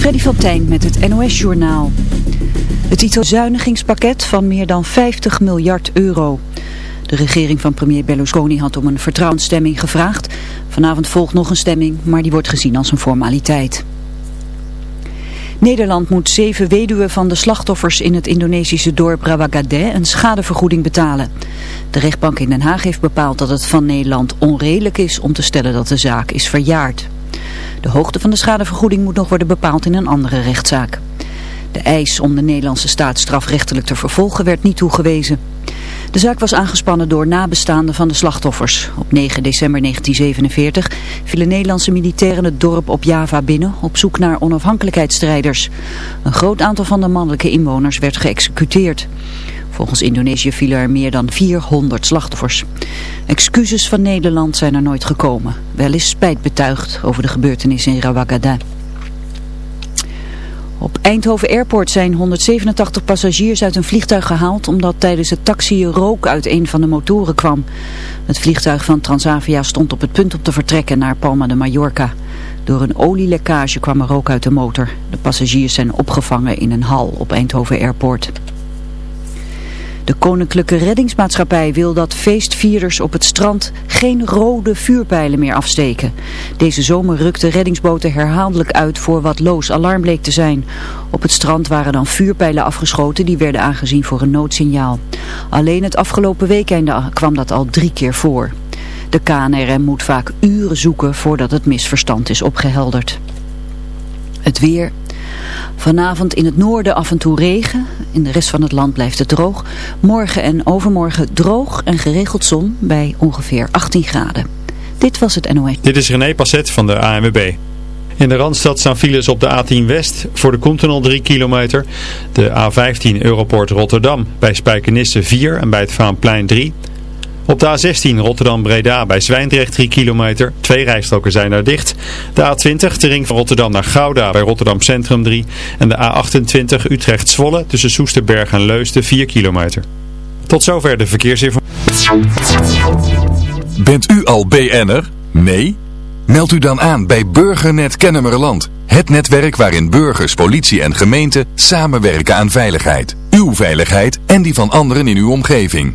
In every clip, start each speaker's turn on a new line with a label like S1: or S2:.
S1: Freddy van Tijn met het NOS-journaal. Het Italië-zuinigingspakket van meer dan 50 miljard euro. De regering van premier Berlusconi had om een vertrouwensstemming gevraagd. Vanavond volgt nog een stemming, maar die wordt gezien als een formaliteit. Nederland moet zeven weduwen van de slachtoffers in het Indonesische dorp Rawagade een schadevergoeding betalen. De rechtbank in Den Haag heeft bepaald dat het van Nederland onredelijk is om te stellen dat de zaak is verjaard. De hoogte van de schadevergoeding moet nog worden bepaald in een andere rechtszaak. De eis om de Nederlandse staat strafrechtelijk te vervolgen werd niet toegewezen. De zaak was aangespannen door nabestaanden van de slachtoffers. Op 9 december 1947 vielen Nederlandse militairen het dorp op Java binnen op zoek naar onafhankelijkheidsstrijders. Een groot aantal van de mannelijke inwoners werd geëxecuteerd. Volgens Indonesië vielen er meer dan 400 slachtoffers. Excuses van Nederland zijn er nooit gekomen. Wel is spijt betuigd over de gebeurtenissen in Rawagada. Op Eindhoven Airport zijn 187 passagiers uit een vliegtuig gehaald omdat tijdens het taxi rook uit een van de motoren kwam. Het vliegtuig van Transavia stond op het punt om te vertrekken naar Palma de Mallorca. Door een olielekkage kwam er rook uit de motor. De passagiers zijn opgevangen in een hal op Eindhoven Airport. De Koninklijke Reddingsmaatschappij wil dat feestvierders op het strand geen rode vuurpijlen meer afsteken. Deze zomer rukten reddingsboten herhaaldelijk uit voor wat loos alarm bleek te zijn. Op het strand waren dan vuurpijlen afgeschoten die werden aangezien voor een noodsignaal. Alleen het afgelopen weekend kwam dat al drie keer voor. De KNRM moet vaak uren zoeken voordat het misverstand is opgehelderd. Het weer, Vanavond in het noorden af en toe regen. In de rest van het land blijft het droog. Morgen en overmorgen droog en geregeld zon bij ongeveer 18 graden. Dit was het NOS.
S2: Dit is René Passet van de ANWB. In de Randstad staan files op de A10 West voor de Continental 3 kilometer. De A15 Europort Rotterdam bij Spijkenisse 4 en bij het Vaanplein 3. Op de A16 Rotterdam-Breda bij Zwijndrecht 3 kilometer. Twee rijstroken zijn daar dicht. De A20 de ring van Rotterdam naar Gouda bij Rotterdam Centrum 3. En de A28 Utrecht-Zwolle tussen Soesterberg en Leusden 4 kilometer. Tot zover de verkeersinformatie.
S3: Bent u al BN'er? Nee? Meld u dan aan bij Burgernet Kennemerland. Het netwerk waarin burgers, politie en gemeente samenwerken aan veiligheid. Uw veiligheid en die van anderen in uw omgeving.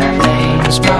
S4: My
S5: name is.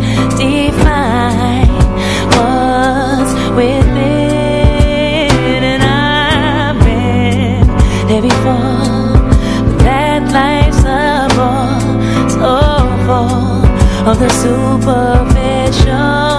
S6: before, but that life's a so full of the superficial.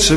S7: ze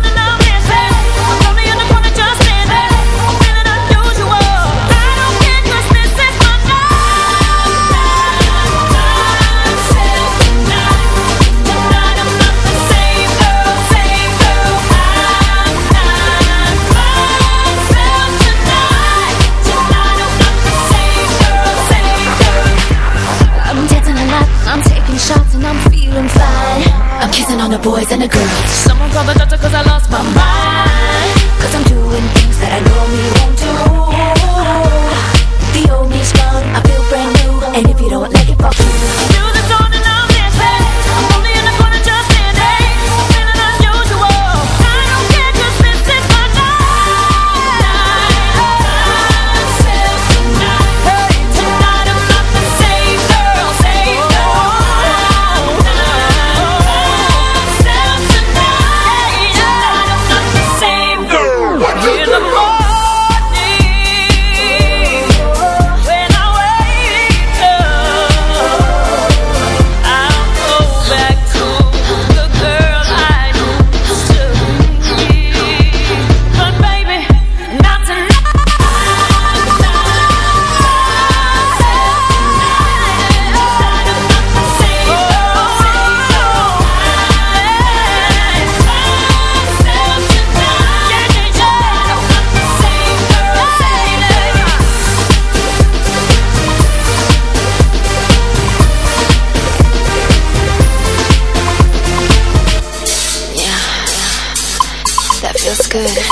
S8: on the
S6: boys and the girls Someone call the doctor cause I lost my mind Cause I'm doing things that I know me.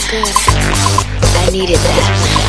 S6: good. I needed that.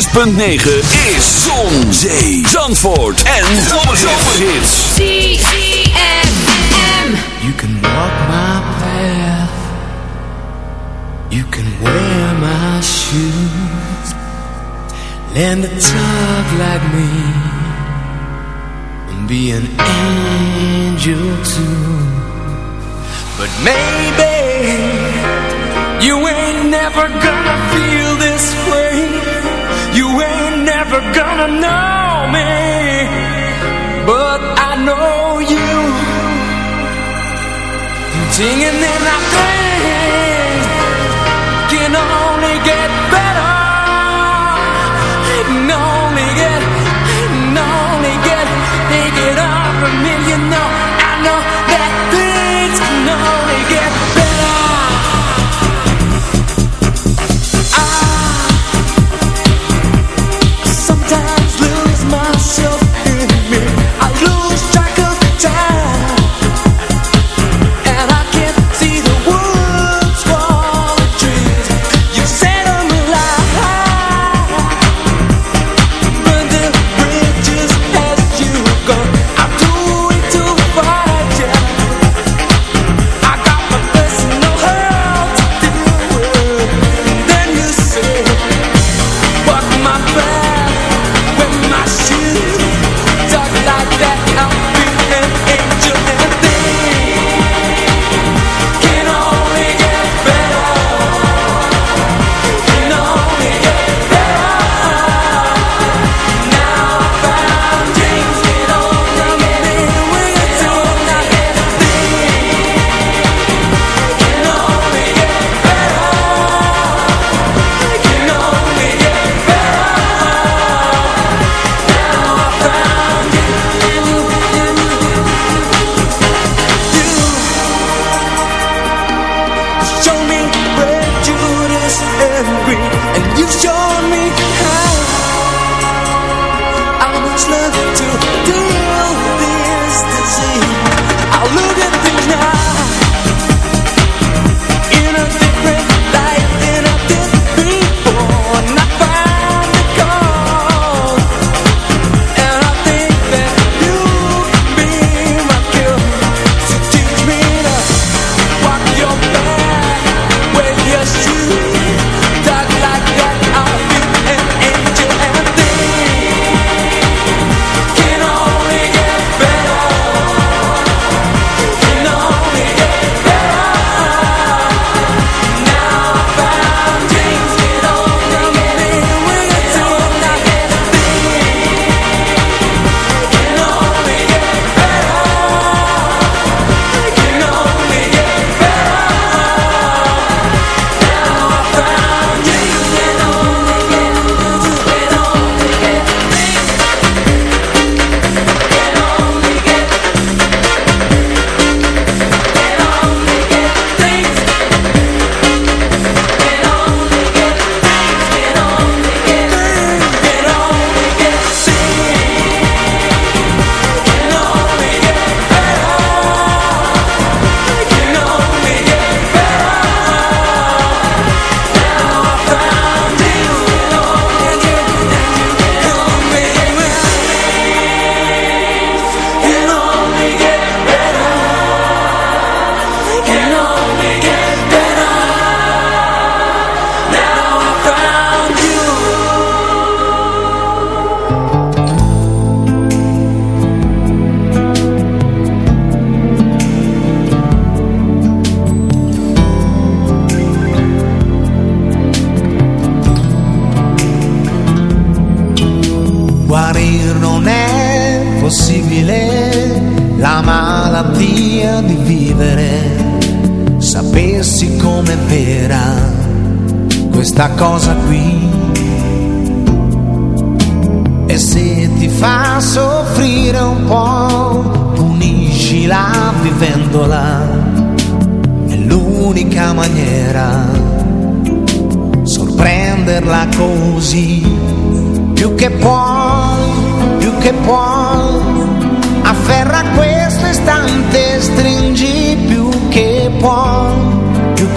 S5: 106.9 is Zon, Zee, Zandvoort en Zomerhits.
S6: ZFM.
S9: You can walk my path. You can wear my shoes. Land a talk like me. And be an angel too. But maybe you ain't never gonna feel this way. You ain't never gonna know me But I know you. Ding and then I think